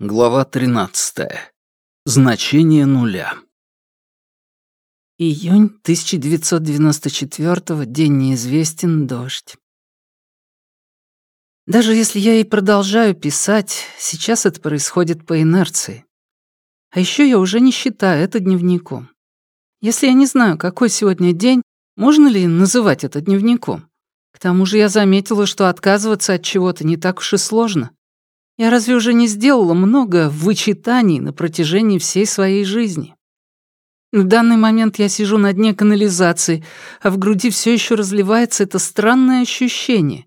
Глава 13. Значение нуля. Июнь 1994 день неизвестен, дождь. Даже если я и продолжаю писать, сейчас это происходит по инерции. А еще я уже не считаю это дневником. Если я не знаю, какой сегодня день, можно ли называть это дневником? К тому же я заметила, что отказываться от чего-то не так уж и сложно. Я разве уже не сделала много вычитаний на протяжении всей своей жизни? В данный момент я сижу на дне канализации, а в груди все еще разливается это странное ощущение,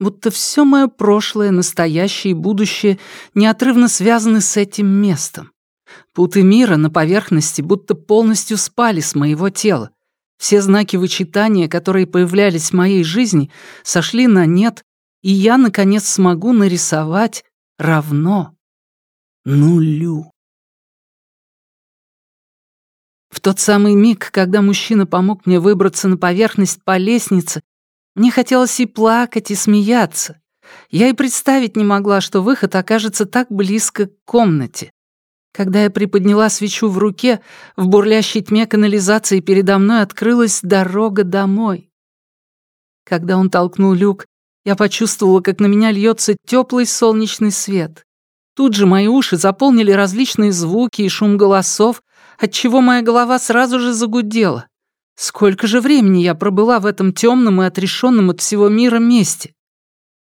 будто все мое прошлое, настоящее и будущее неотрывно связаны с этим местом. Путы мира на поверхности будто полностью спали с моего тела. Все знаки вычитания, которые появлялись в моей жизни, сошли на нет, и я, наконец, смогу нарисовать равно нулю. В тот самый миг, когда мужчина помог мне выбраться на поверхность по лестнице, мне хотелось и плакать, и смеяться. Я и представить не могла, что выход окажется так близко к комнате. Когда я приподняла свечу в руке, в бурлящей тьме канализации передо мной открылась дорога домой. Когда он толкнул люк, я почувствовала, как на меня льется теплый солнечный свет. Тут же мои уши заполнили различные звуки и шум голосов, отчего моя голова сразу же загудела. Сколько же времени я пробыла в этом темном и отрешенном от всего мира месте?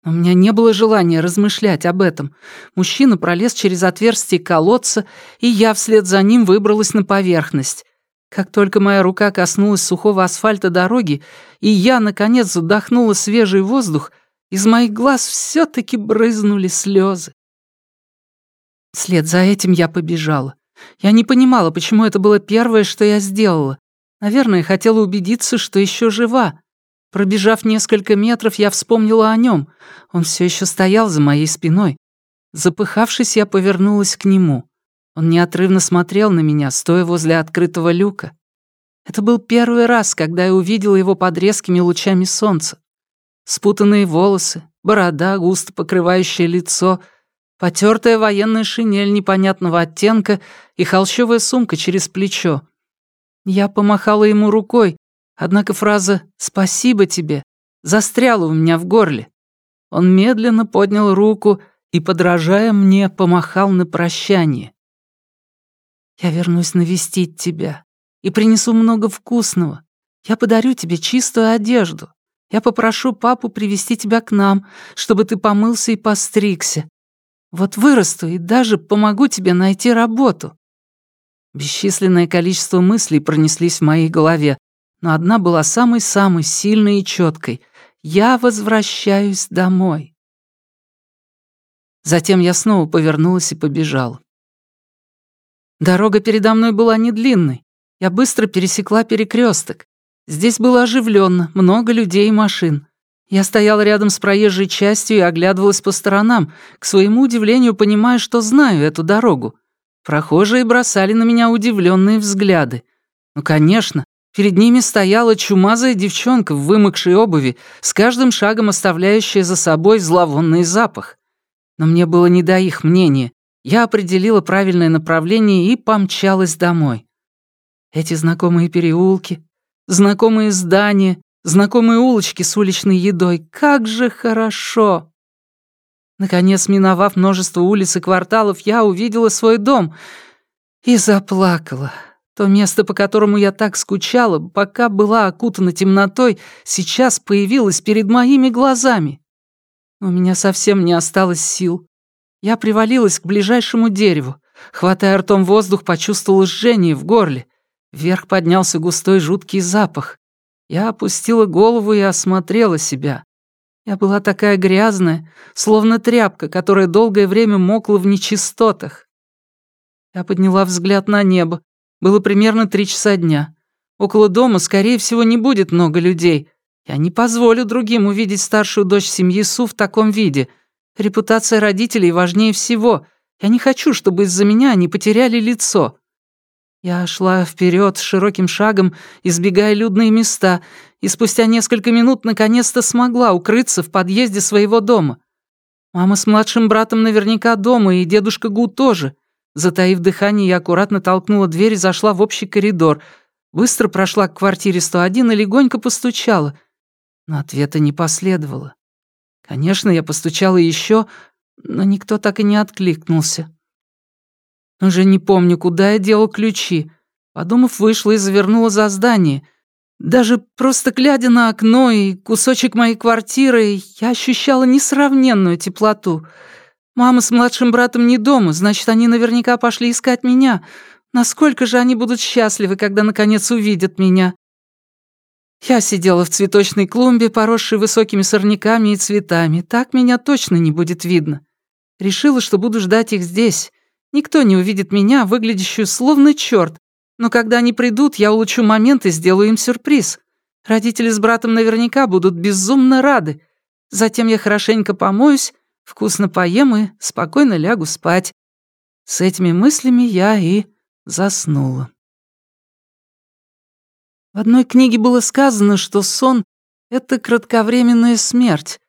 У меня не было желания размышлять об этом. Мужчина пролез через отверстие колодца, и я вслед за ним выбралась на поверхность. Как только моя рука коснулась сухого асфальта дороги, и я, наконец, вдохнула свежий воздух, из моих глаз все таки брызнули слезы. Вслед за этим я побежала. Я не понимала, почему это было первое, что я сделала. Наверное, хотела убедиться, что еще жива. Пробежав несколько метров, я вспомнила о нем. Он все еще стоял за моей спиной. Запыхавшись, я повернулась к нему. Он неотрывно смотрел на меня, стоя возле открытого люка. Это был первый раз, когда я увидела его под резкими лучами солнца. Спутанные волосы, борода, густо покрывающее лицо, потертая военная шинель непонятного оттенка и холщовая сумка через плечо. Я помахала ему рукой, однако фраза «спасибо тебе» застряла у меня в горле. Он медленно поднял руку и, подражая мне, помахал на прощание. Я вернусь навестить тебя и принесу много вкусного. Я подарю тебе чистую одежду. Я попрошу папу привести тебя к нам, чтобы ты помылся и постригся. Вот вырасту и даже помогу тебе найти работу». Бесчисленное количество мыслей пронеслись в моей голове, но одна была самой-самой сильной и четкой. «Я возвращаюсь домой». Затем я снова повернулась и побежала. Дорога передо мной была не длинной. Я быстро пересекла перекресток. Здесь было оживленно, много людей и машин. Я стояла рядом с проезжей частью и оглядывалась по сторонам, к своему удивлению понимая, что знаю эту дорогу. Прохожие бросали на меня удивленные взгляды. Ну, конечно, перед ними стояла чумазая девчонка в вымокшей обуви, с каждым шагом оставляющая за собой зловонный запах. Но мне было не до их мнения. Я определила правильное направление и помчалась домой. Эти знакомые переулки, знакомые здания, знакомые улочки с уличной едой. Как же хорошо! Наконец, миновав множество улиц и кварталов, я увидела свой дом и заплакала. То место, по которому я так скучала, пока была окутана темнотой, сейчас появилось перед моими глазами. У меня совсем не осталось сил. Я привалилась к ближайшему дереву. Хватая ртом воздух, почувствовала жжение в горле. Вверх поднялся густой жуткий запах. Я опустила голову и осмотрела себя. Я была такая грязная, словно тряпка, которая долгое время мокла в нечистотах. Я подняла взгляд на небо. Было примерно три часа дня. Около дома, скорее всего, не будет много людей. Я не позволю другим увидеть старшую дочь семьи Су в таком виде — Репутация родителей важнее всего. Я не хочу, чтобы из-за меня они потеряли лицо. Я шла вперед широким шагом, избегая людные места, и спустя несколько минут наконец-то смогла укрыться в подъезде своего дома. Мама с младшим братом наверняка дома, и дедушка Гу тоже. Затаив дыхание, я аккуратно толкнула дверь и зашла в общий коридор. Быстро прошла к квартире 101 и легонько постучала. Но ответа не последовало. Конечно, я постучала еще, но никто так и не откликнулся. Уже не помню, куда я делал ключи. Подумав, вышла и завернула за здание. Даже просто глядя на окно и кусочек моей квартиры, я ощущала несравненную теплоту. Мама с младшим братом не дома, значит, они наверняка пошли искать меня. Насколько же они будут счастливы, когда наконец увидят меня. Я сидела в цветочной клумбе, поросшей высокими сорняками и цветами. Так меня точно не будет видно. Решила, что буду ждать их здесь. Никто не увидит меня, выглядящую словно черт. Но когда они придут, я улучшу момент и сделаю им сюрприз. Родители с братом наверняка будут безумно рады. Затем я хорошенько помоюсь, вкусно поем и спокойно лягу спать. С этими мыслями я и заснула. В одной книге было сказано, что сон — это кратковременная смерть.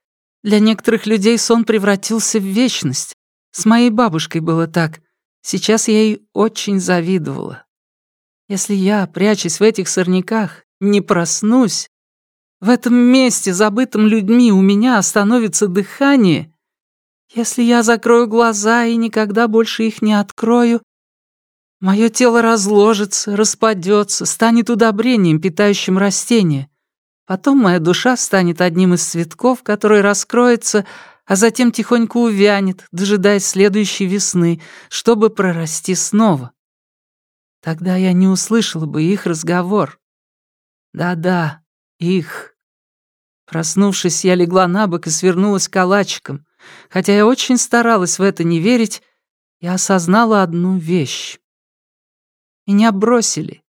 Для некоторых людей сон превратился в вечность. С моей бабушкой было так. Сейчас я ей очень завидовала. Если я, прячась в этих сорняках, не проснусь, в этом месте, забытом людьми, у меня остановится дыхание. Если я закрою глаза и никогда больше их не открою, Мое тело разложится, распадется, станет удобрением, питающим растения. Потом моя душа станет одним из цветков, который раскроется, а затем тихонько увянет, дожидаясь следующей весны, чтобы прорасти снова. Тогда я не услышала бы их разговор. Да-да, их. Проснувшись, я легла на бок и свернулась калачиком. Хотя я очень старалась в это не верить, я осознала одну вещь. Меня бросили.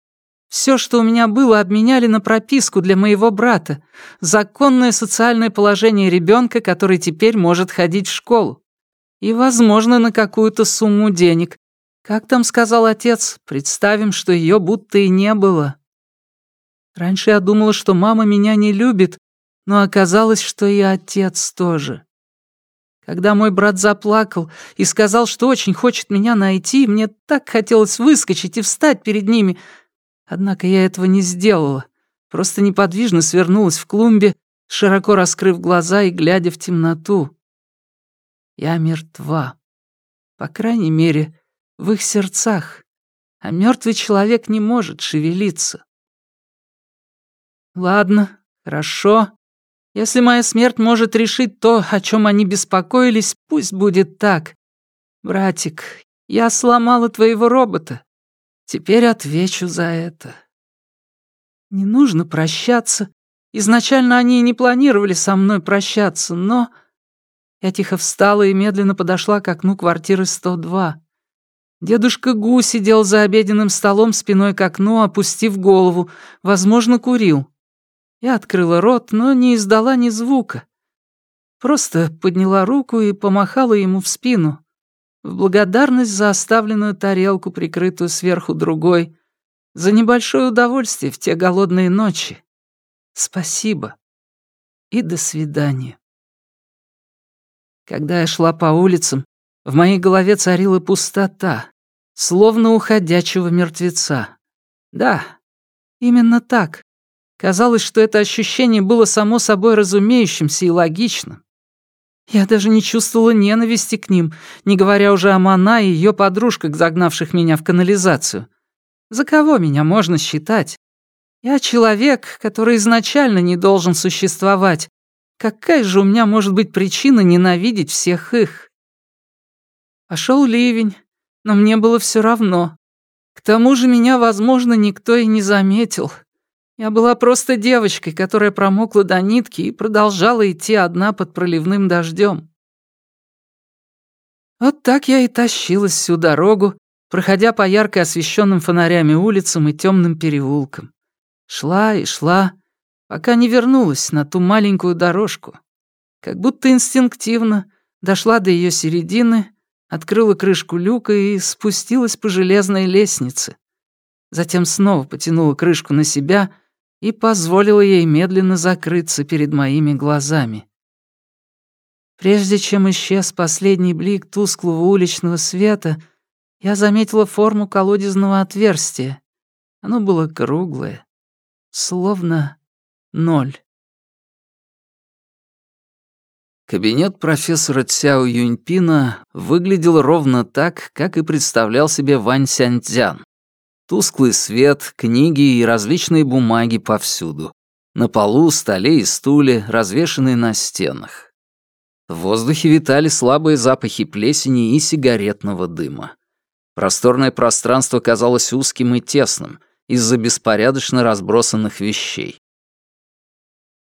Все, что у меня было, обменяли на прописку для моего брата, законное социальное положение ребенка, который теперь может ходить в школу. И, возможно, на какую-то сумму денег. Как там сказал отец, представим, что ее будто и не было. Раньше я думала, что мама меня не любит, но оказалось, что и отец тоже. Когда мой брат заплакал и сказал, что очень хочет меня найти, мне так хотелось выскочить и встать перед ними. Однако я этого не сделала. Просто неподвижно свернулась в клумбе, широко раскрыв глаза и глядя в темноту. Я мертва. По крайней мере, в их сердцах. А мертвый человек не может шевелиться. Ладно, хорошо. Если моя смерть может решить то, о чем они беспокоились, пусть будет так. Братик, я сломала твоего робота. Теперь отвечу за это. Не нужно прощаться. Изначально они и не планировали со мной прощаться, но... Я тихо встала и медленно подошла к окну квартиры 102. Дедушка Гу сидел за обеденным столом спиной к окну, опустив голову, возможно, курил. Я открыла рот, но не издала ни звука. Просто подняла руку и помахала ему в спину. В благодарность за оставленную тарелку, прикрытую сверху другой. За небольшое удовольствие в те голодные ночи. Спасибо. И до свидания. Когда я шла по улицам, в моей голове царила пустота, словно у ходячего мертвеца. Да, именно так. Казалось, что это ощущение было само собой разумеющимся и логичным. Я даже не чувствовала ненависти к ним, не говоря уже о Мана и ее подружках, загнавших меня в канализацию. За кого меня можно считать? Я человек, который изначально не должен существовать. Какая же у меня может быть причина ненавидеть всех их? Пошел ливень, но мне было все равно. К тому же меня, возможно, никто и не заметил. Я была просто девочкой, которая промокла до нитки и продолжала идти одна под проливным дождем. Вот так я и тащилась всю дорогу, проходя по ярко освещенным фонарями улицам и темным переулкам. Шла и шла, пока не вернулась на ту маленькую дорожку. Как будто инстинктивно дошла до ее середины, открыла крышку люка и спустилась по железной лестнице. Затем снова потянула крышку на себя — и позволила ей медленно закрыться перед моими глазами. Прежде чем исчез последний блик тусклого уличного света, я заметила форму колодезного отверстия. Оно было круглое, словно ноль. Кабинет профессора Цяо Юньпина выглядел ровно так, как и представлял себе Вань Сяньцзян. Тусклый свет, книги и различные бумаги повсюду. На полу, столе и стуле, развешанные на стенах. В воздухе витали слабые запахи плесени и сигаретного дыма. Просторное пространство казалось узким и тесным из-за беспорядочно разбросанных вещей.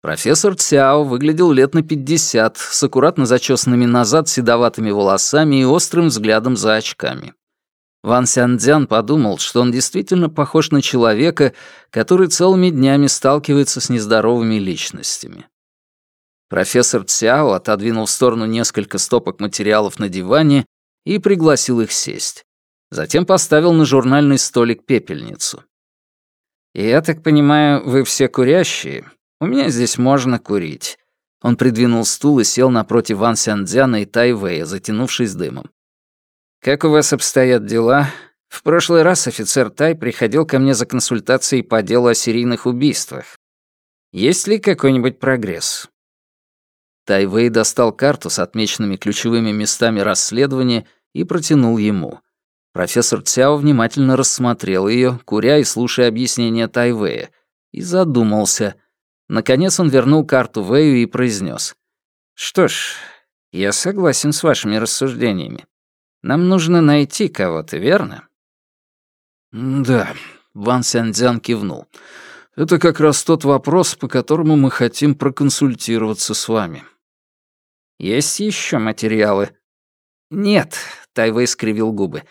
Профессор Цяо выглядел лет на пятьдесят, с аккуратно зачесанными назад седоватыми волосами и острым взглядом за очками. Ван Сяндзян подумал, что он действительно похож на человека, который целыми днями сталкивается с нездоровыми личностями. Профессор Цяо отодвинул в сторону несколько стопок материалов на диване и пригласил их сесть. Затем поставил на журнальный столик пепельницу. «Я так понимаю, вы все курящие? У меня здесь можно курить». Он придвинул стул и сел напротив Ван Сяндзяна и Тайвэя, затянувшись дымом. «Как у вас обстоят дела? В прошлый раз офицер Тай приходил ко мне за консультацией по делу о серийных убийствах. Есть ли какой-нибудь прогресс?» Тайвей достал карту с отмеченными ключевыми местами расследования и протянул ему. Профессор Цяо внимательно рассмотрел ее, куря и слушая объяснения Тайвея, и задумался. Наконец он вернул карту Вэю и произнес: «Что ж, я согласен с вашими рассуждениями. Нам нужно найти кого-то, верно?» «Да», — Ван Сяньцзян кивнул. «Это как раз тот вопрос, по которому мы хотим проконсультироваться с вами». «Есть еще материалы?» «Нет», — Тайвей скривил губы.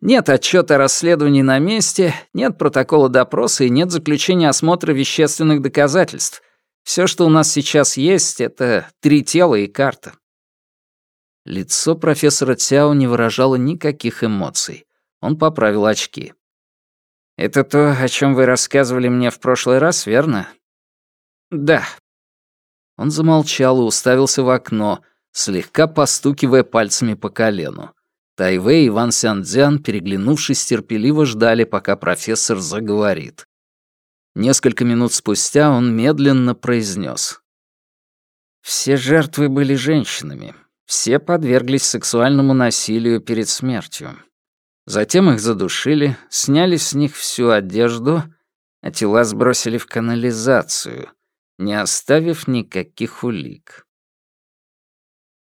«Нет отчета о расследовании на месте, нет протокола допроса и нет заключения осмотра вещественных доказательств. Все, что у нас сейчас есть, это три тела и карта». Лицо профессора Цяо не выражало никаких эмоций. Он поправил очки. «Это то, о чем вы рассказывали мне в прошлый раз, верно?» «Да». Он замолчал и уставился в окно, слегка постукивая пальцами по колену. Тайвей и Ван Сяндзян, переглянувшись, терпеливо ждали, пока профессор заговорит. Несколько минут спустя он медленно произнес: «Все жертвы были женщинами. Все подверглись сексуальному насилию перед смертью. Затем их задушили, сняли с них всю одежду, а тела сбросили в канализацию, не оставив никаких улик.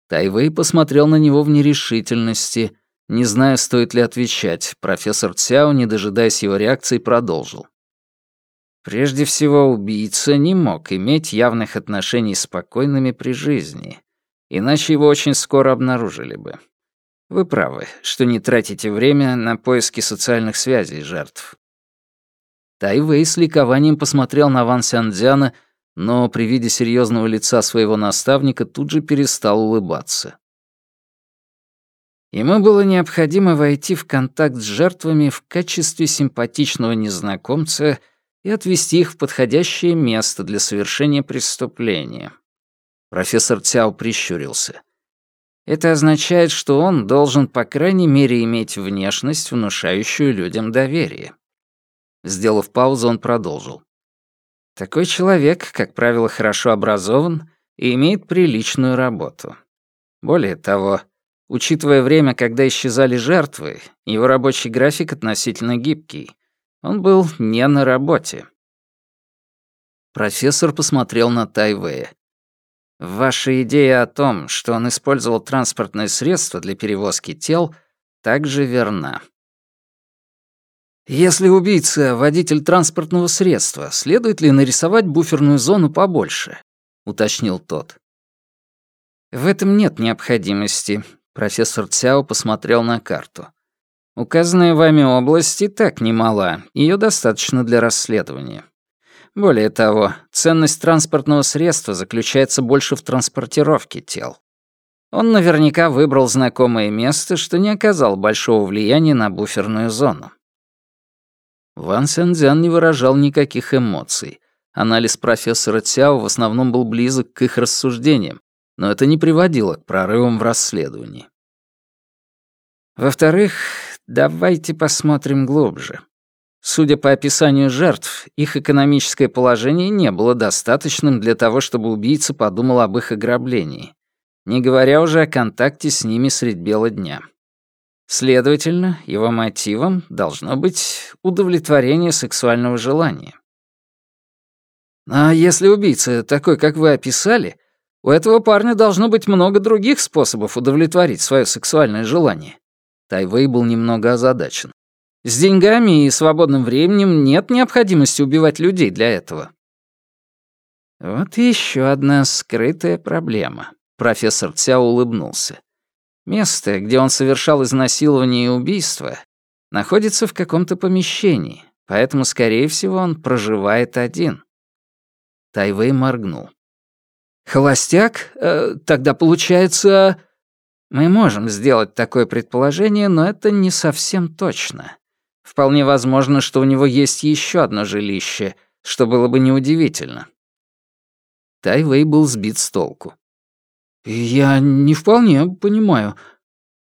Тайвей посмотрел на него в нерешительности, не зная, стоит ли отвечать. Профессор Цяо, не дожидаясь его реакции, продолжил. Прежде всего, убийца не мог иметь явных отношений с покойными при жизни иначе его очень скоро обнаружили бы. Вы правы, что не тратите время на поиски социальных связей жертв. Тайвей с ликованием посмотрел на Ван Сяндзяна, но при виде серьезного лица своего наставника тут же перестал улыбаться. Ему было необходимо войти в контакт с жертвами в качестве симпатичного незнакомца и отвести их в подходящее место для совершения преступления. Профессор Цяо прищурился. Это означает, что он должен, по крайней мере, иметь внешность, внушающую людям доверие. Сделав паузу, он продолжил. Такой человек, как правило, хорошо образован и имеет приличную работу. Более того, учитывая время, когда исчезали жертвы, его рабочий график относительно гибкий. Он был не на работе. Профессор посмотрел на Тайвея. Ваша идея о том, что он использовал транспортное средство для перевозки тел, также верна. Если убийца — водитель транспортного средства, следует ли нарисовать буферную зону побольше? уточнил тот. В этом нет необходимости, профессор Цяо посмотрел на карту. Указанная вами область и так немала, ее достаточно для расследования. Более того, ценность транспортного средства заключается больше в транспортировке тел. Он наверняка выбрал знакомое место, что не оказало большого влияния на буферную зону. Ван Сэнцзян не выражал никаких эмоций. Анализ профессора Цяо в основном был близок к их рассуждениям, но это не приводило к прорывам в расследовании. Во-вторых, давайте посмотрим глубже. Судя по описанию жертв, их экономическое положение не было достаточным для того, чтобы убийца подумал об их ограблении, не говоря уже о контакте с ними средь бела дня. Следовательно, его мотивом должно быть удовлетворение сексуального желания. А если убийца такой, как вы описали, у этого парня должно быть много других способов удовлетворить свое сексуальное желание. Тайвей был немного озадачен. С деньгами и свободным временем нет необходимости убивать людей для этого. Вот еще одна скрытая проблема. Профессор Цяо улыбнулся. Место, где он совершал изнасилование и убийство, находится в каком-то помещении, поэтому, скорее всего, он проживает один. Тайвей моргнул. «Холостяк? Э, тогда получается...» «Мы можем сделать такое предположение, но это не совсем точно. Вполне возможно, что у него есть еще одно жилище, что было бы неудивительно». Тайвей был сбит с толку. «Я не вполне понимаю.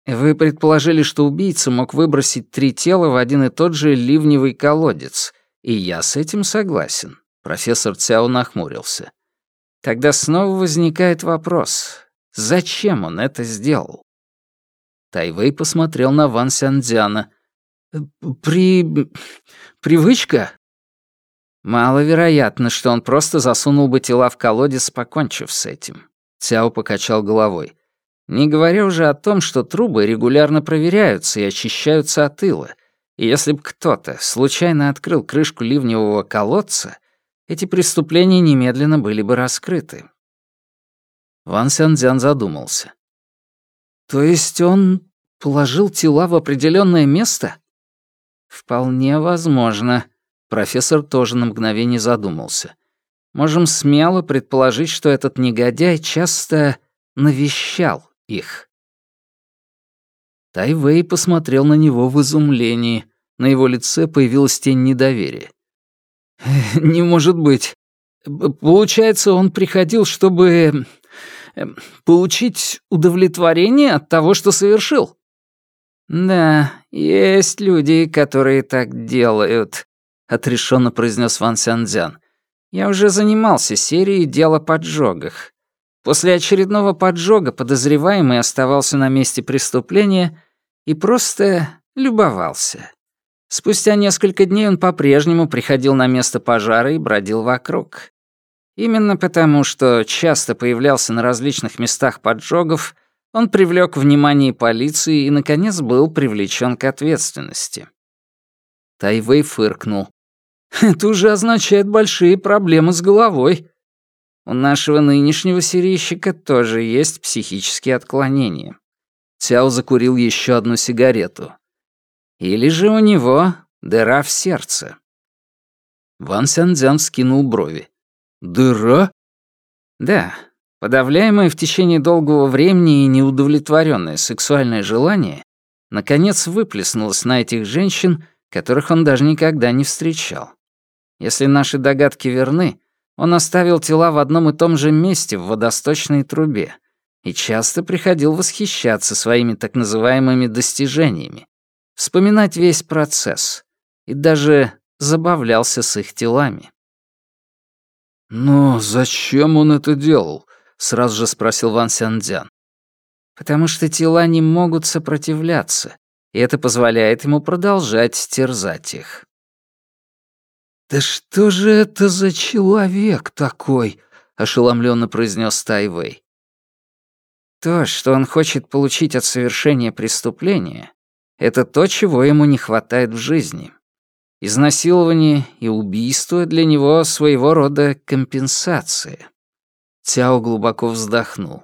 Вы предположили, что убийца мог выбросить три тела в один и тот же ливневый колодец, и я с этим согласен. Профессор Цяо нахмурился. Тогда снова возникает вопрос, зачем он это сделал? Тайвей посмотрел на Ван Сяндзяна. «При... привычка?» «Маловероятно, что он просто засунул бы тела в колодец, покончив с этим». Цяо покачал головой. «Не говоря уже о том, что трубы регулярно проверяются и очищаются от ила, и если бы кто-то случайно открыл крышку ливневого колодца, эти преступления немедленно были бы раскрыты. Ван Сянцзян задумался. То есть он положил тела в определенное место? Вполне возможно. Профессор тоже на мгновение задумался. Можем смело предположить, что этот негодяй часто навещал их. Тайвей посмотрел на него в изумлении. На его лице появилась тень недоверия. «Не может быть. Получается, он приходил, чтобы... Эм, получить удовлетворение от того, что совершил?» «Да, есть люди, которые так делают», — отрешенно произнес Ван Сянцзян. «Я уже занимался серией дел о поджогах. После очередного поджога подозреваемый оставался на месте преступления и просто любовался. Спустя несколько дней он по-прежнему приходил на место пожара и бродил вокруг. Именно потому, что часто появлялся на различных местах поджогов, он привлек внимание полиции и, наконец, был привлечен к ответственности. Тайвей фыркнул. «Это уже означает большие проблемы с головой. У нашего нынешнего серийщика тоже есть психические отклонения». Цяо закурил еще одну сигарету. Или же у него дыра в сердце. Ван Сянцзян скинул брови. «Дыра?» «Да. Подавляемое в течение долгого времени и неудовлетворенное сексуальное желание наконец выплеснулось на этих женщин, которых он даже никогда не встречал. Если наши догадки верны, он оставил тела в одном и том же месте в водосточной трубе и часто приходил восхищаться своими так называемыми достижениями, вспоминать весь процесс и даже забавлялся с их телами. «Но зачем он это делал?» — сразу же спросил Ван Сяндзян. «Потому что тела не могут сопротивляться, и это позволяет ему продолжать терзать их». «Да что же это за человек такой?» — ошеломленно произнес Тайвей. То, что он хочет получить от совершения преступления, это то, чего ему не хватает в жизни. Изнасилование и убийство для него своего рода компенсация. Цяо глубоко вздохнул.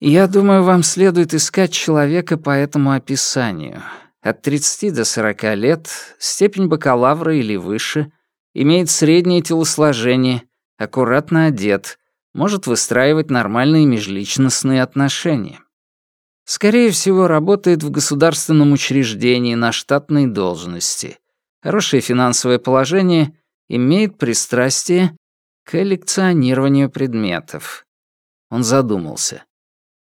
«Я думаю, вам следует искать человека по этому описанию. От 30 до 40 лет, степень бакалавра или выше, имеет среднее телосложение, аккуратно одет, может выстраивать нормальные межличностные отношения. Скорее всего, работает в государственном учреждении на штатной должности. Хорошее финансовое положение, имеет пристрастие коллекционированию предметов. Он задумался.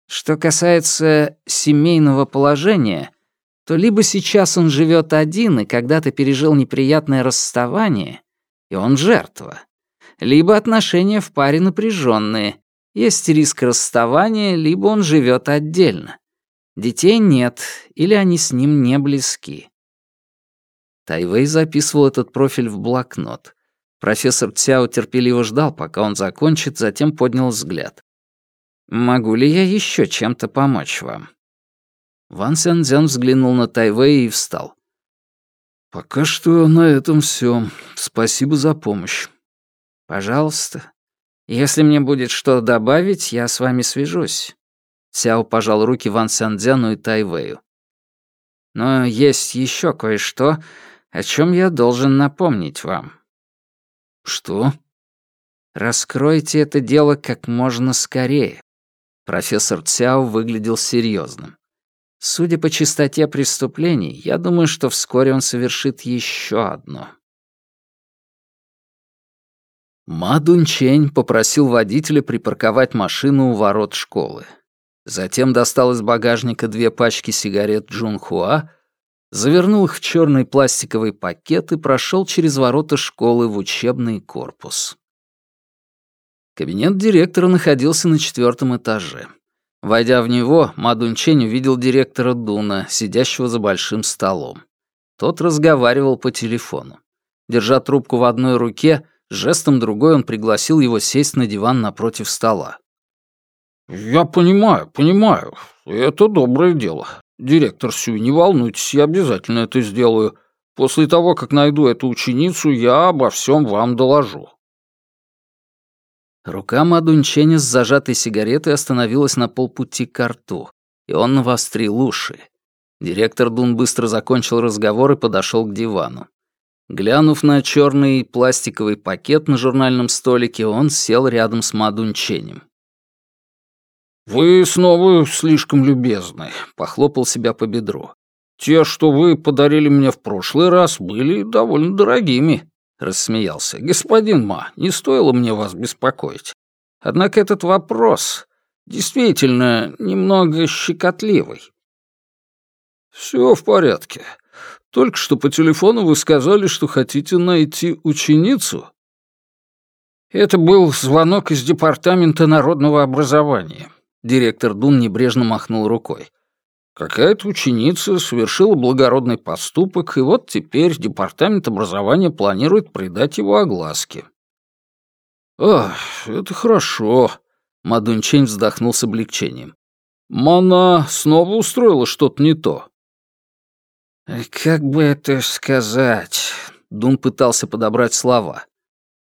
Что касается семейного положения, то либо сейчас он живет один и когда-то пережил неприятное расставание, и он жертва, либо отношения в паре напряженные, есть риск расставания, либо он живет отдельно. Детей нет, или они с ним не близки. Тайвей записывал этот профиль в блокнот. Профессор Цяо терпеливо ждал, пока он закончит, затем поднял взгляд. «Могу ли я еще чем-то помочь вам?» Ван Сянцзян взглянул на Тайвей и встал. «Пока что на этом все. Спасибо за помощь». «Пожалуйста. Если мне будет что добавить, я с вами свяжусь». Сяо пожал руки Ван Сянцзяну и Тайвею. «Но есть еще кое-что, о чем я должен напомнить вам». «Что?» «Раскройте это дело как можно скорее». Профессор Цяо выглядел серьезным. Судя по частоте преступлений, я думаю, что вскоре он совершит еще одно. Ма Дунчень попросил водителя припарковать машину у ворот школы. Затем достал из багажника две пачки сигарет Джунхуа, завернул их в черный пластиковый пакет и прошел через ворота школы в учебный корпус. Кабинет директора находился на четвертом этаже. Войдя в него, Мадунчень увидел директора Дуна, сидящего за большим столом. Тот разговаривал по телефону. Держа трубку в одной руке, жестом другой он пригласил его сесть на диван напротив стола. «Я понимаю, понимаю. Это доброе дело. Директор Сюй, не волнуйтесь, я обязательно это сделаю. После того, как найду эту ученицу, я обо всем вам доложу». Рука Мадунченя с зажатой сигаретой остановилась на полпути к рту, и он навострил уши. Директор Дун быстро закончил разговор и подошел к дивану. Глянув на черный пластиковый пакет на журнальном столике, он сел рядом с Мадунченем. «Вы снова слишком любезны», — похлопал себя по бедру. «Те, что вы подарили мне в прошлый раз, были довольно дорогими», — рассмеялся. «Господин Ма, не стоило мне вас беспокоить. Однако этот вопрос действительно немного щекотливый». «Все в порядке. Только что по телефону вы сказали, что хотите найти ученицу». Это был звонок из Департамента народного образования. Директор Дун небрежно махнул рукой. Какая-то ученица совершила благородный поступок, и вот теперь Департамент образования планирует придать его огласке. «Ах, это хорошо», — Мадунчень вздохнул с облегчением. «Мана снова устроила что-то не то». «Как бы это сказать?» — Дун пытался подобрать слова.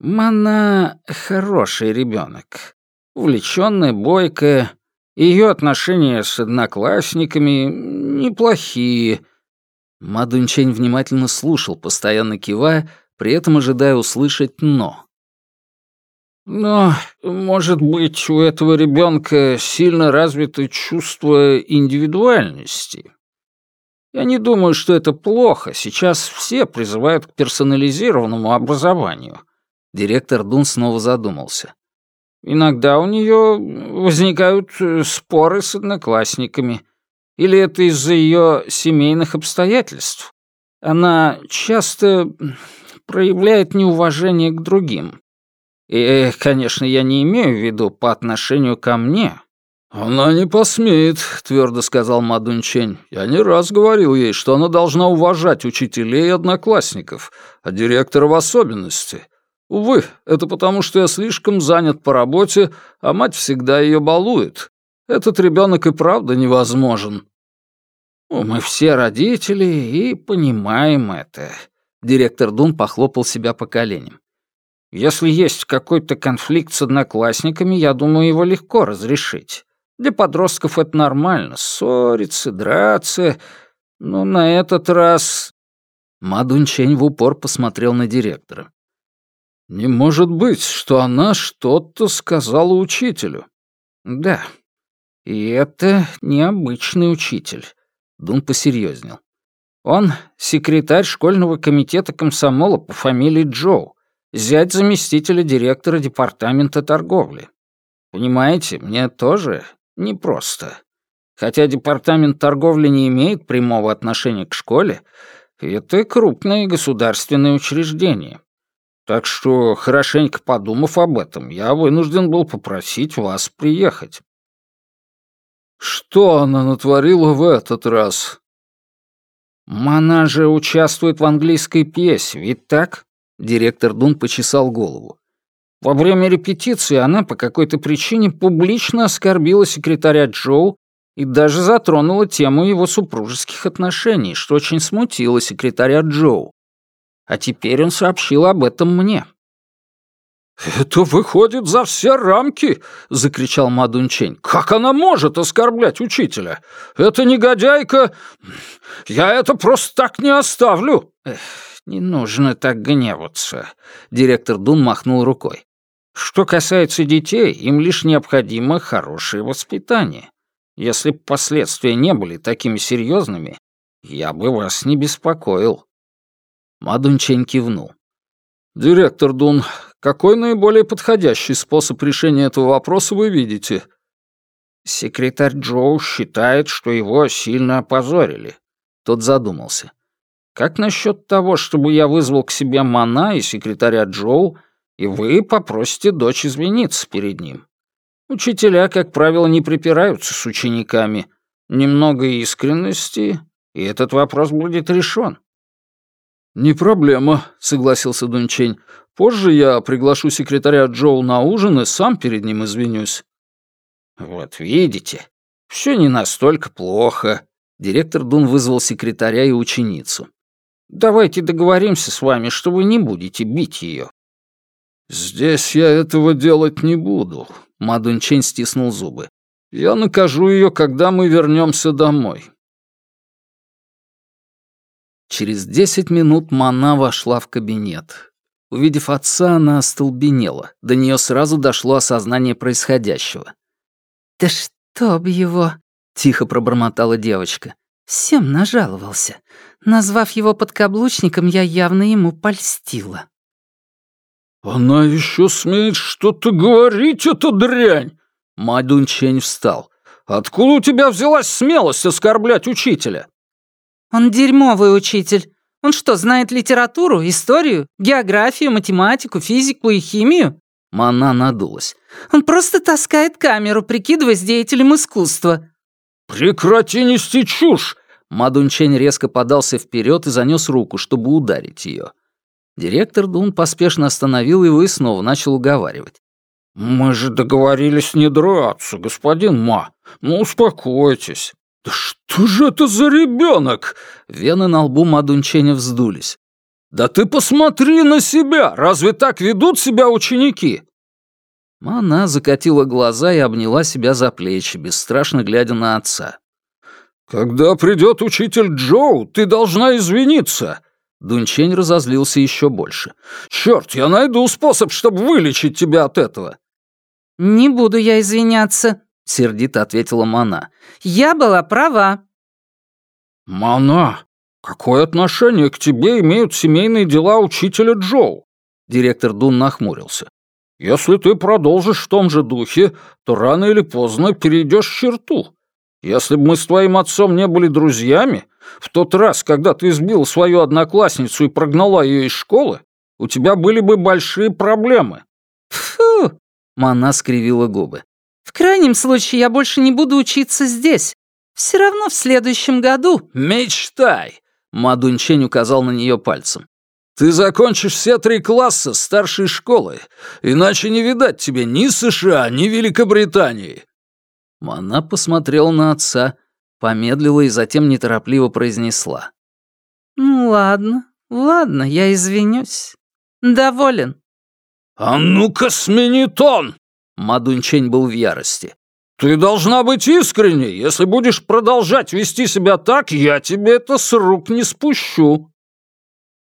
«Мана хороший ребенок, увлечённая, бойкая, ее отношения с одноклассниками неплохие». Мадунчень внимательно слушал, постоянно кивая, при этом ожидая услышать «но». «Но, может быть, у этого ребенка сильно развито чувство индивидуальности. Я не думаю, что это плохо. Сейчас все призывают к персонализированному образованию». Директор Дун снова задумался. Иногда у нее возникают э, споры с одноклассниками. Или это из-за ее семейных обстоятельств? Она часто проявляет неуважение к другим. И, конечно, я не имею в виду по отношению ко мне. «Она не посмеет», — твердо сказал Мадунчень. «Я не раз говорил ей, что она должна уважать учителей и одноклассников, а директора в особенности. Увы, это потому, что я слишком занят по работе, а мать всегда ее балует. Этот ребенок и правда невозможен. Мы все родители и понимаем это. Директор Дун похлопал себя по коленям. Если есть какой-то конфликт с одноклассниками, я думаю, его легко разрешить. Для подростков это нормально, ссориться, драться. Но на этот раз... Мадунчень в упор посмотрел на директора. Не может быть, что она что-то сказала учителю. Да. И это необычный учитель. Дун посерьезнел. Он секретарь школьного комитета комсомола по фамилии Джоу, зять заместителя директора департамента торговли. Понимаете, мне тоже непросто. Хотя департамент торговли не имеет прямого отношения к школе, это крупное государственное учреждение. Так что, хорошенько подумав об этом, я вынужден был попросить вас приехать. Что она натворила в этот раз? Она же участвует в английской пьесе, ведь так? Директор Дун почесал голову. Во время репетиции она по какой-то причине публично оскорбила секретаря Джоу и даже затронула тему его супружеских отношений, что очень смутило секретаря Джоу. А теперь он сообщил об этом мне. «Это выходит за все рамки!» — закричал Мадунчень. «Как она может оскорблять учителя? Это негодяйка! Я это просто так не оставлю!» Эх, «Не нужно так гневаться», — директор Дун махнул рукой. «Что касается детей, им лишь необходимо хорошее воспитание. Если бы последствия не были такими серьезными, я бы вас не беспокоил». Мадунчень кивнул. «Директор Дун, какой наиболее подходящий способ решения этого вопроса вы видите?» Секретарь Джоу считает, что его сильно опозорили. Тот задумался. Как насчет того, чтобы я вызвал к себе Мана и секретаря Джоу, и вы попросите дочь извиниться перед ним? Учителя, как правило, не припираются с учениками. Немного искренности, и этот вопрос будет решен. «Не проблема», — согласился Дунчень. «Позже я приглашу секретаря Джоу на ужин и сам перед ним извинюсь». «Вот видите, все не настолько плохо». Директор Дун вызвал секретаря и ученицу. «Давайте договоримся с вами, что вы не будете бить ее. «Здесь я этого делать не буду», — Мадунчень стиснул зубы. «Я накажу ее, когда мы вернемся домой». Через десять минут Мана вошла в кабинет. Увидев отца, она остолбенела. До нее сразу дошло осознание происходящего. «Да чтоб его!» — тихо пробормотала девочка. «Всем нажаловался. Назвав его подкаблучником, я явно ему польстила». «Она еще смеет что-то говорить, эта дрянь!» Мадун Чень встал. «Откуда у тебя взялась смелость оскорблять учителя?» «Он дерьмовый учитель. Он что, знает литературу, историю, географию, математику, физику и химию?» Мана надулась. «Он просто таскает камеру, прикидываясь деятелем искусства». «Прекрати нести чушь!» Мадунчень резко подался вперед и занес руку, чтобы ударить ее. Директор Дун поспешно остановил его и снова начал уговаривать. «Мы же договорились не драться, господин Ма. Ну, успокойтесь». «Да что же это за ребенок? Вены на лбу Мадунченя вздулись. «Да ты посмотри на себя! Разве так ведут себя ученики?» Она закатила глаза и обняла себя за плечи, бесстрашно глядя на отца. «Когда придет учитель Джоу, ты должна извиниться. Дунчень разозлился еще больше. «Черт, я найду способ, чтобы вылечить тебя от этого!» «Не буду я извиняться», — сердито ответила Мана. «Я была права». «Мана, какое отношение к тебе имеют семейные дела учителя Джоу?» Директор Дун нахмурился. «Если ты продолжишь в том же духе, то рано или поздно перейдешь черту. Если бы мы с твоим отцом не были друзьями, в тот раз, когда ты избил свою одноклассницу и прогнала ее из школы, у тебя были бы большие проблемы». «Фу!» — Мана скривила губы. «В крайнем случае я больше не буду учиться здесь. Все равно в следующем году...» «Мечтай!» — Мадунчень указал на нее пальцем. «Ты закончишь все три класса старшей школы, иначе не видать тебе ни США, ни Великобритании». Мана посмотрела на отца, помедлила и затем неторопливо произнесла. «Ну ладно, ладно, я извинюсь. Доволен». «А ну-ка смени тон!» Мадунчень был в ярости. «Ты должна быть искренней. Если будешь продолжать вести себя так, я тебе это с рук не спущу».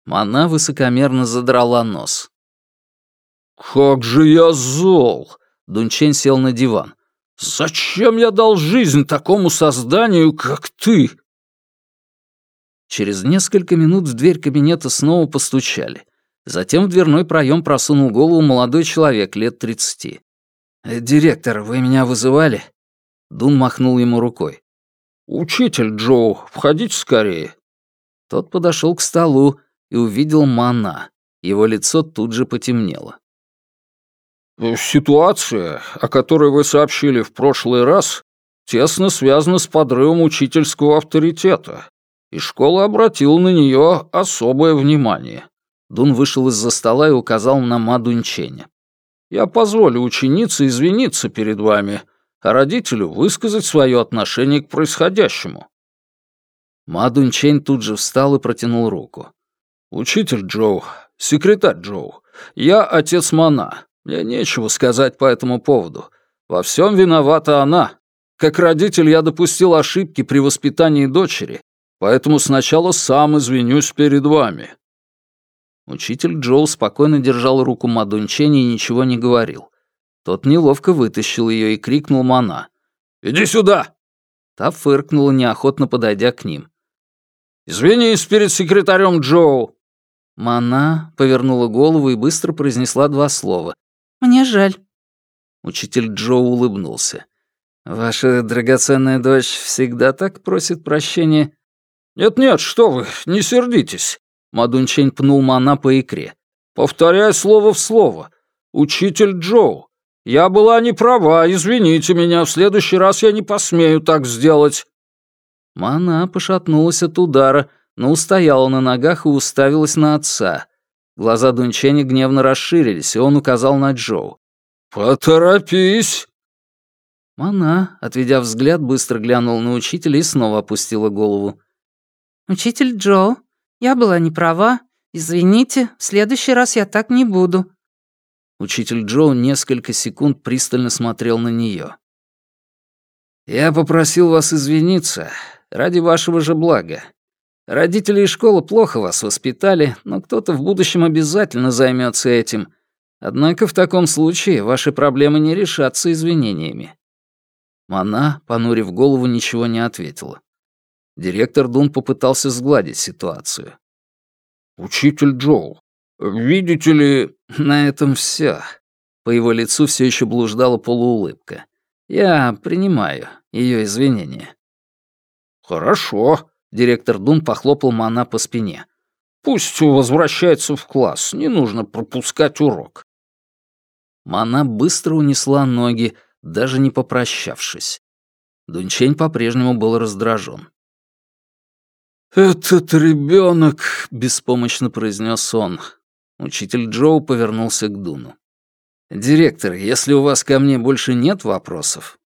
Она высокомерно задрала нос. «Как же я зол!» Дунчень сел на диван. «Зачем я дал жизнь такому созданию, как ты?» Через несколько минут в дверь кабинета снова постучали. Затем в дверной проем просунул голову молодой человек лет тридцати. «Директор, вы меня вызывали?» Дун махнул ему рукой. «Учитель Джоу, входите скорее». Тот подошел к столу и увидел Мана. Его лицо тут же потемнело. «Ситуация, о которой вы сообщили в прошлый раз, тесно связана с подрывом учительского авторитета, и школа обратила на нее особое внимание». Дун вышел из-за стола и указал на Ма Дунченя. «Я позволю ученице извиниться перед вами, а родителю высказать свое отношение к происходящему». Ма Дунчень тут же встал и протянул руку. «Учитель Джоу, секретарь Джоу, я отец Мана. Мне нечего сказать по этому поводу. Во всем виновата она. Как родитель я допустил ошибки при воспитании дочери, поэтому сначала сам извинюсь перед вами». Учитель Джоу спокойно держал руку Мадунчени и ничего не говорил. Тот неловко вытащил ее и крикнул Мана. «Иди сюда!» Та фыркнула, неохотно подойдя к ним. «Извинись перед секретарем Джоу!» Мана повернула голову и быстро произнесла два слова. «Мне жаль». Учитель Джоу улыбнулся. «Ваша драгоценная дочь всегда так просит прощения?» «Нет-нет, что вы, не сердитесь!» Мадунчень пнул Мана по икре. «Повторяй слово в слово. Учитель Джоу, я была не права, извините меня, в следующий раз я не посмею так сделать». Мана пошатнулась от удара, но устояла на ногах и уставилась на отца. Глаза Дунчени гневно расширились, и он указал на Джоу. «Поторопись!» Мана, отведя взгляд, быстро глянула на учителя и снова опустила голову. «Учитель Джо, я была не права. Извините, в следующий раз я так не буду». Учитель Джо несколько секунд пристально смотрел на нее. «Я попросил вас извиниться ради вашего же блага. Родители и школа плохо вас воспитали, но кто-то в будущем обязательно займется этим. Однако в таком случае ваши проблемы не решатся извинениями. Мана, понурив голову, ничего не ответила. Директор Дун попытался сгладить ситуацию. «Учитель Джоу, видите ли...» На этом все. По его лицу все еще блуждала полуулыбка. «Я принимаю ее извинения». «Хорошо», — директор Дун похлопал Мана по спине. «Пусть возвращается в класс, не нужно пропускать урок». Мана быстро унесла ноги, даже не попрощавшись. Дунчень по-прежнему был раздражен. «Этот ребенок, беспомощно произнес он. Учитель Джоу повернулся к Дуну. «Директор, если у вас ко мне больше нет вопросов...»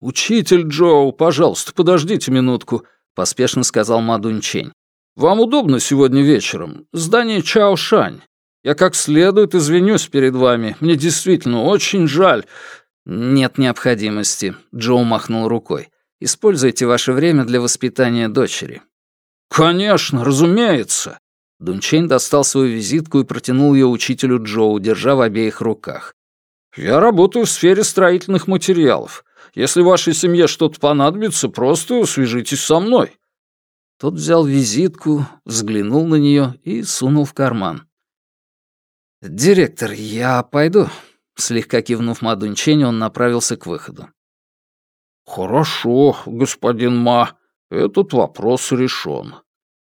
«Учитель Джоу, пожалуйста, подождите минутку», — поспешно сказал Мадунчень. «Вам удобно сегодня вечером? Здание Чаошань. Я как следует извинюсь перед вами. Мне действительно очень жаль. «Нет необходимости», — Джоу махнул рукой. «Используйте ваше время для воспитания дочери». «Конечно, разумеется». Дунчейн достал свою визитку и протянул ее учителю Джоу, держа в обеих руках. «Я работаю в сфере строительных материалов. Если вашей семье что-то понадобится, просто свяжитесь со мной». Тот взял визитку, взглянул на нее и сунул в карман. «Директор, я пойду. Слегка кивнув Мадунчене, он направился к выходу. «Хорошо, господин Ма, этот вопрос решен».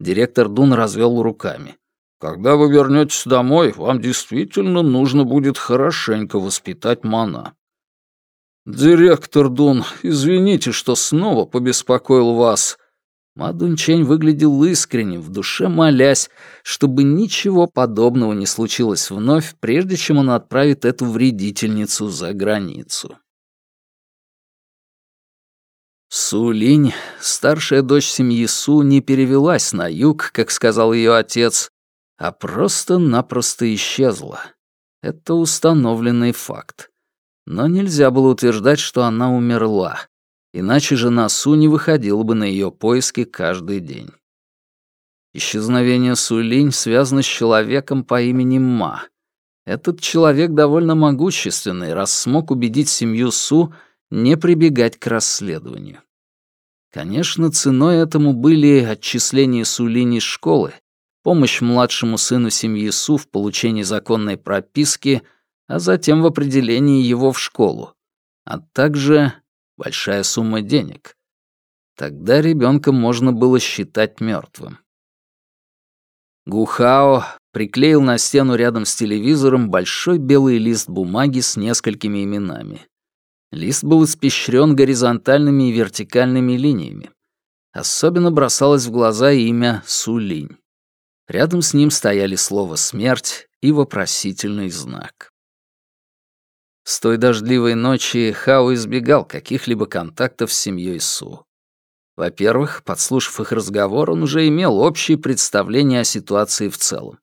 Директор Дун развел руками. «Когда вы вернетесь домой, вам действительно нужно будет хорошенько воспитать Мана». «Директор Дун, извините, что снова побеспокоил вас. Мадунчень выглядел искренним, в душе молясь, чтобы ничего подобного не случилось вновь, прежде чем он отправит эту вредительницу за границу. Сулинь, старшая дочь семьи Су, не перевелась на юг, как сказал ее отец, а просто-напросто исчезла. Это установленный факт. Но нельзя было утверждать, что она умерла иначе жена Су не выходила бы на ее поиски каждый день. Исчезновение Сулинь связано с человеком по имени Ма. Этот человек довольно могущественный, раз смог убедить семью Су не прибегать к расследованию. Конечно, ценой этому были отчисления Сулинь из школы, помощь младшему сыну семьи Су в получении законной прописки, а затем в определении его в школу, а также большая сумма денег. Тогда ребенка можно было считать мертвым. Гухао приклеил на стену рядом с телевизором большой белый лист бумаги с несколькими именами. Лист был испещрен горизонтальными и вертикальными линиями. Особенно бросалось в глаза имя Сулинь. Рядом с ним стояли слово «смерть» и вопросительный знак. С той дождливой ночи Хао избегал каких-либо контактов с семьей Су. Во-первых, подслушав их разговор, он уже имел общее представление о ситуации в целом.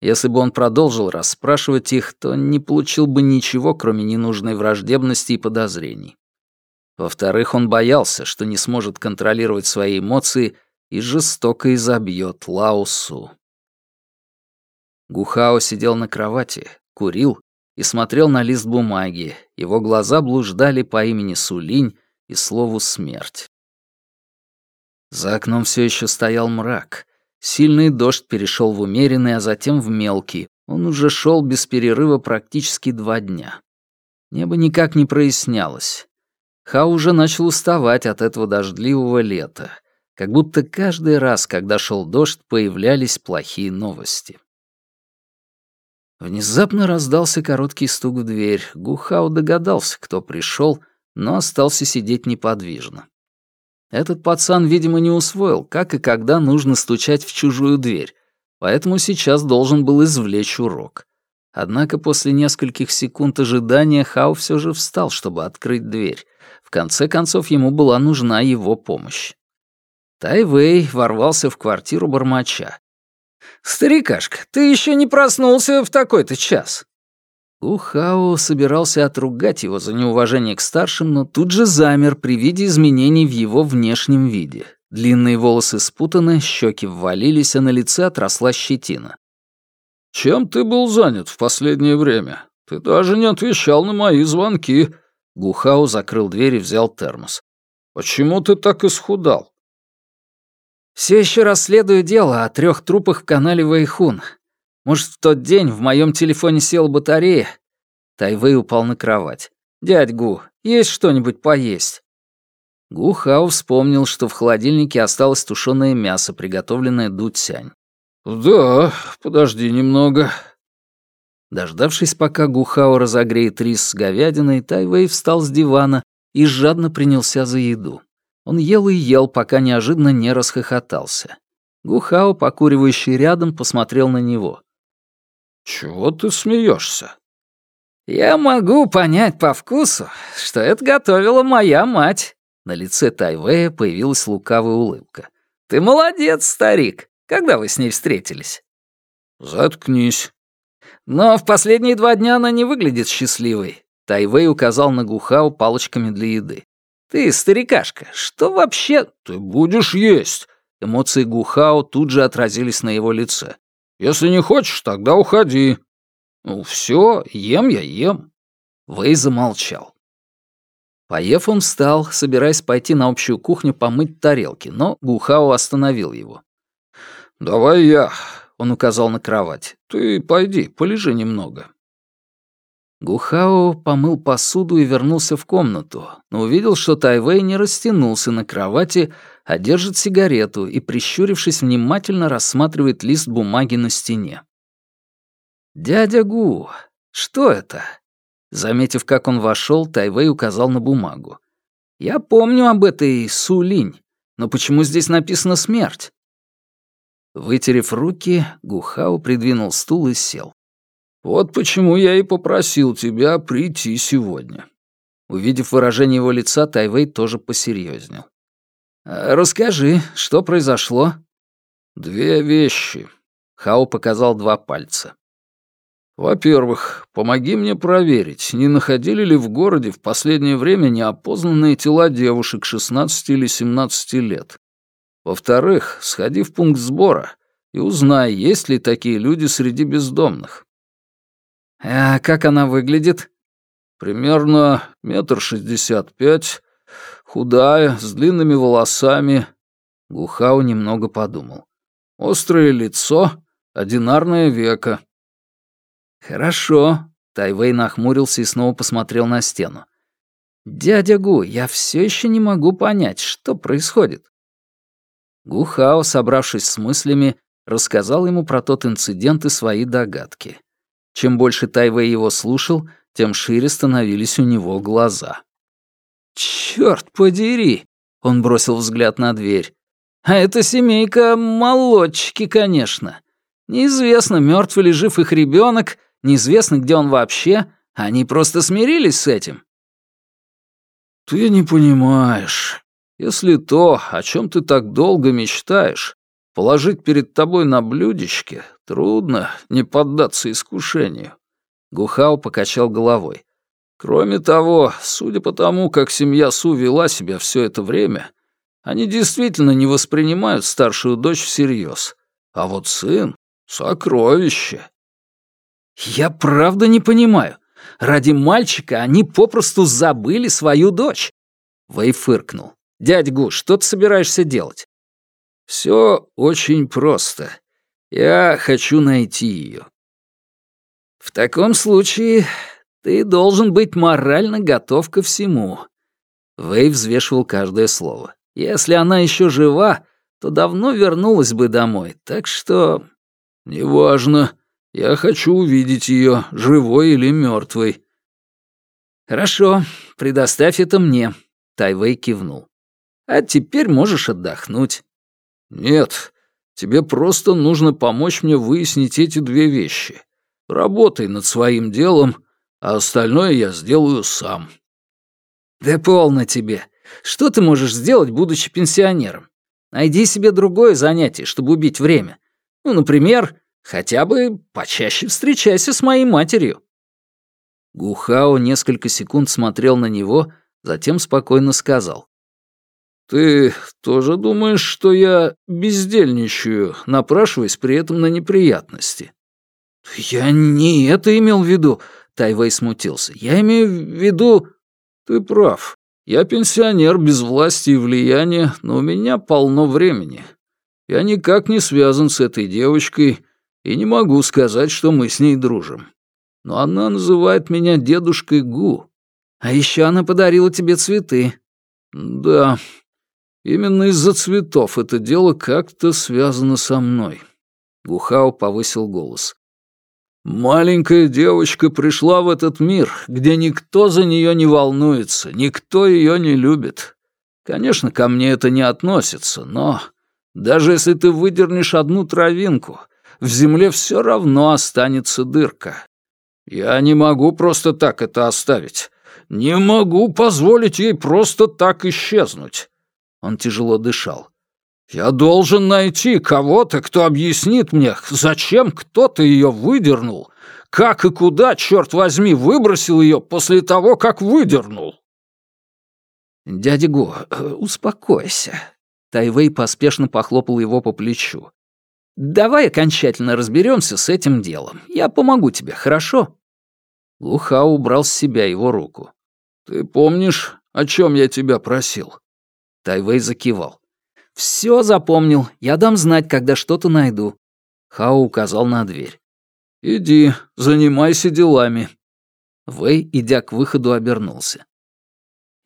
Если бы он продолжил расспрашивать их, то не получил бы ничего, кроме ненужной враждебности и подозрений. Во-вторых, он боялся, что не сможет контролировать свои эмоции и жестоко изобьет Лаусу. Гухао сидел на кровати, курил и смотрел на лист бумаги. Его глаза блуждали по имени Сулинь и слову «смерть». За окном все еще стоял мрак. Сильный дождь перешел в умеренный, а затем в мелкий. Он уже шел без перерыва практически два дня. Небо никак не прояснялось. Ха уже начал уставать от этого дождливого лета, как будто каждый раз, когда шел дождь, появлялись плохие новости. Внезапно раздался короткий стук в дверь. Гухау догадался, кто пришел, но остался сидеть неподвижно. Этот пацан, видимо, не усвоил, как и когда нужно стучать в чужую дверь, поэтому сейчас должен был извлечь урок. Однако после нескольких секунд ожидания Хау все же встал, чтобы открыть дверь. В конце концов, ему была нужна его помощь. Тайвей ворвался в квартиру бормоча. «Старикашка, ты еще не проснулся в такой-то час?» Ухао собирался отругать его за неуважение к старшим, но тут же замер при виде изменений в его внешнем виде. Длинные волосы спутаны, щеки ввалились, а на лице отросла щетина. «Чем ты был занят в последнее время? Ты даже не отвечал на мои звонки». Гухао закрыл дверь и взял термос. «Почему ты так исхудал?» «Все еще расследую дело о трех трупах в канале Вэйхун. Может, в тот день в моем телефоне села батарея?» Тайвей упал на кровать. «Дядь Гу, есть что-нибудь поесть?» Гу Хао вспомнил, что в холодильнике осталось тушеное мясо, приготовленное Дуцянь. «Да, подожди немного». Дождавшись, пока Гухао разогреет рис с говядиной, Тайвей встал с дивана и жадно принялся за еду. Он ел и ел, пока неожиданно не расхохотался. Гухао, покуривающий рядом, посмотрел на него. «Чего ты смеешься? «Я могу понять по вкусу, что это готовила моя мать». На лице Тайвея появилась лукавая улыбка. «Ты молодец, старик. Когда вы с ней встретились?» «Заткнись». «Но в последние два дня она не выглядит счастливой». Тайвей указал на Гухао палочками для еды. «Ты, старикашка, что вообще...» «Ты будешь есть!» Эмоции Гухао тут же отразились на его лице. Если не хочешь, тогда уходи». «Ну, все, ем я, ем». Вэй замолчал. Поев, он встал, собираясь пойти на общую кухню помыть тарелки, но Гухао остановил его. «Давай я», — он указал на кровать. «Ты пойди, полежи немного». Гухао помыл посуду и вернулся в комнату, но увидел, что Тайвей не растянулся на кровати, а держит сигарету и, прищурившись, внимательно рассматривает лист бумаги на стене. «Дядя Гу, что это?» Заметив, как он вошел, Тайвей указал на бумагу. «Я помню об этой Сулинь, но почему здесь написано «смерть»?» Вытерев руки, Гухао придвинул стул и сел. «Вот почему я и попросил тебя прийти сегодня». Увидев выражение его лица, Тайвей тоже посерьезнел. «Э, «Расскажи, что произошло?» «Две вещи», — Хао показал два пальца. «Во-первых, помоги мне проверить, не находили ли в городе в последнее время неопознанные тела девушек 16 или 17 лет. Во-вторых, сходи в пункт сбора и узнай, есть ли такие люди среди бездомных. «А как она выглядит?» «Примерно метр шестьдесят пять, худая, с длинными волосами». Гухау немного подумал. «Острое лицо, одинарное веко». «Хорошо», — Тайвей нахмурился и снова посмотрел на стену. «Дядя Гу, я все еще не могу понять, что происходит». Гухао, собравшись с мыслями, рассказал ему про тот инцидент и свои догадки. Чем больше Тайвей его слушал, тем шире становились у него глаза. «Чёрт подери!» — он бросил взгляд на дверь. «А эта семейка — молодчики, конечно. Неизвестно, мертв или жив их ребенок, неизвестно, где он вообще. Они просто смирились с этим». «Ты не понимаешь. Если то, о чем ты так долго мечтаешь, положить перед тобой на блюдечке, трудно не поддаться искушению. Гухау покачал головой. Кроме того, судя по тому, как семья Су вела себя все это время, они действительно не воспринимают старшую дочь всерьез. А вот сын — сокровище. Я правда не понимаю. Ради мальчика они попросту забыли свою дочь. Вэй фыркнул. «Дядь Гу, что ты собираешься делать?» «Все очень просто. Я хочу найти ее. В таком случае ты должен быть морально готов ко всему. Вэй взвешивал каждое слово. Если она еще жива, то давно вернулась бы домой, так что... Неважно. Я хочу увидеть ее, живой или мертвой. Хорошо, предоставь это мне. Тайвей кивнул. А теперь можешь отдохнуть. Нет, тебе просто нужно помочь мне выяснить эти две вещи. Работай над своим делом, а остальное я сделаю сам». «Да полно тебе. Что ты можешь сделать, будучи пенсионером? Найди себе другое занятие, чтобы убить время. Ну, например, хотя бы почаще встречайся с моей матерью». Гухао несколько секунд смотрел на него, затем спокойно сказал. «Ты тоже думаешь, что я бездельничаю, напрашиваясь при этом на неприятности?» «Я не это имел в виду», — Тайвей смутился. «Я имею в виду...» «Ты прав. Я пенсионер без власти и влияния, но у меня полно времени. Я никак не связан с этой девочкой и не могу сказать, что мы с ней дружим. Но она называет меня дедушкой Гу. А еще она подарила тебе цветы». «Да, именно из-за цветов это дело как-то связано со мной». Гухао повысил голос. Маленькая девочка пришла в этот мир, где никто за нее не волнуется, никто ее не любит. Конечно, ко мне это не относится, но даже если ты выдернешь одну травинку, в земле все равно останется дырка. Я не могу просто так это оставить. Не могу позволить ей просто так исчезнуть. Он тяжело дышал. Я должен найти кого-то, кто объяснит мне, зачем кто-то ее выдернул, как и куда, черт возьми, выбросил ее после того, как выдернул. «Дядя Го, успокойся». Тайвей поспешно похлопал его по плечу. «Давай окончательно разберемся с этим делом. Я помогу тебе, хорошо?» Луха убрал с себя его руку. «Ты помнишь, о чем я тебя просил?» Тайвей закивал. «Все запомнил. Я дам знать, когда что-то найду». Хао указал на дверь. «Иди, занимайся делами». Вэй, идя к выходу, обернулся.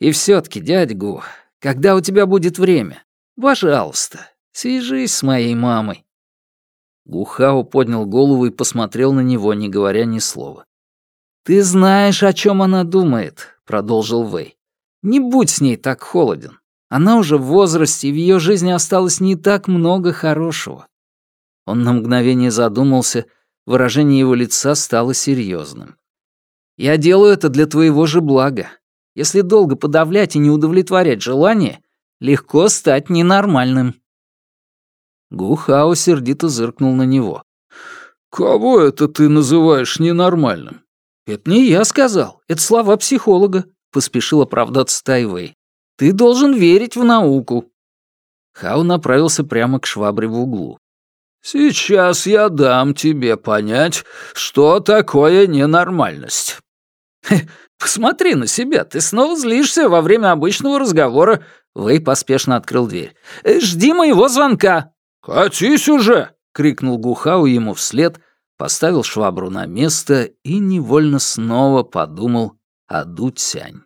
«И все таки дядь Гу, когда у тебя будет время, пожалуйста, свяжись с моей мамой». Гухао поднял голову и посмотрел на него, не говоря ни слова. «Ты знаешь, о чем она думает», — продолжил Вэй. «Не будь с ней так холоден. Она уже в возрасте, и в ее жизни осталось не так много хорошего. Он на мгновение задумался, выражение его лица стало серьезным. «Я делаю это для твоего же блага. Если долго подавлять и не удовлетворять желание, легко стать ненормальным». Гухао сердито зыркнул на него. «Кого это ты называешь ненормальным?» «Это не я сказал, это слова психолога», — поспешил оправдаться Тайвей. Ты должен верить в науку». Хау направился прямо к швабре в углу. «Сейчас я дам тебе понять, что такое ненормальность». «Посмотри на себя, ты снова злишься во время обычного разговора». Вэй поспешно открыл дверь. «Э, «Жди моего звонка». «Катись уже!» — крикнул Гухау ему вслед, поставил швабру на место и невольно снова подумал о Ду Цянь.